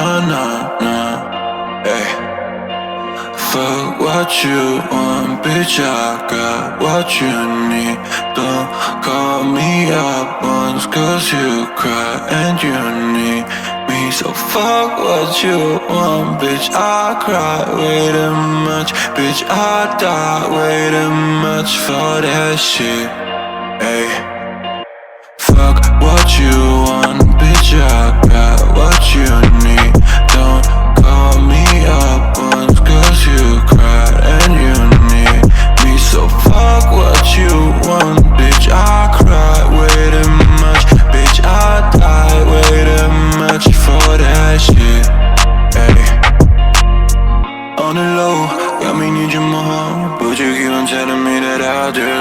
nah, nah, nah. Hey. Fuck what you want, bitch. I got what you need. Don't call me up once, cause you cry and you need me. So fuck what you want, bitch. I cry way too much, bitch. I die way too much for that shit. Hey. Fuck what you want, bitch. I got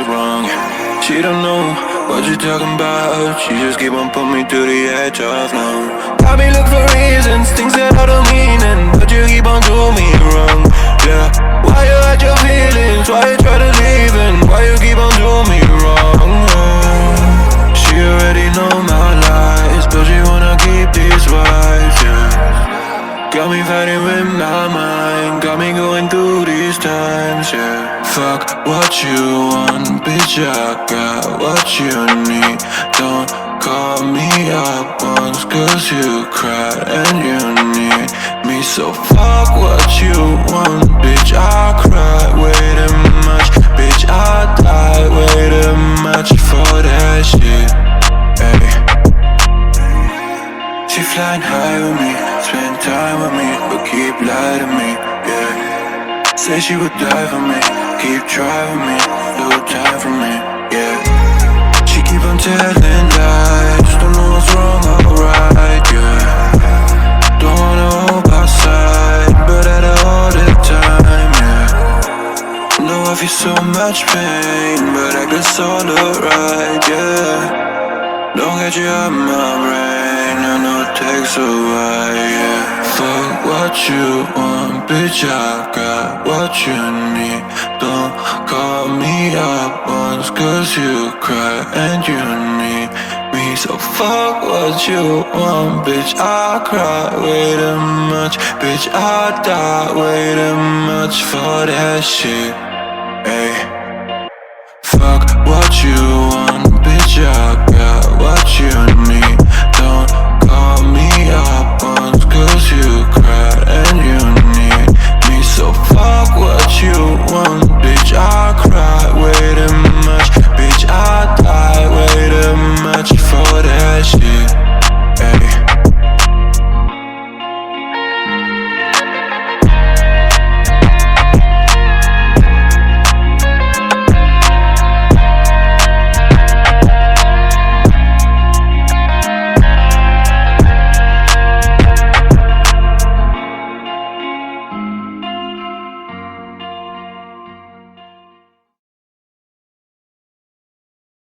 wrong. She don't know what you talking about. She just keep on putting me to the edge of no. Got me look for reasons, things that I don't mean, and but you keep on doing me wrong. Yeah, why you hide your feelings? Why you try to leave? And why you keep on doing me wrong? Oh, She already know my lies, but she wanna keep these vibes. Yeah. Got me fighting with my mind, got me going through these times, yeah. Fuck what you want, bitch, I got what you need. Don't call me up once, cause you cried and you need me. So fuck what you want, bitch, I cried way too much, bitch, I died way too much for that shit, hey. She flying high with me, spend time with me, but keep lying to me, Say she would die for me, keep trying me, no time for me, yeah. She keep on telling lies, don't know what's wrong or right, yeah. Don't wanna hold my side, but at all the time, yeah. Know I feel so much pain, but I guess all alright, yeah. Don't get you out my brain, takes a while, yeah. Fuck what you want, bitch, I got what you need. Don't call me up once, cause you cry and you need me. So fuck what you want, bitch, I cry way too much. Bitch, I die way too much for that shit,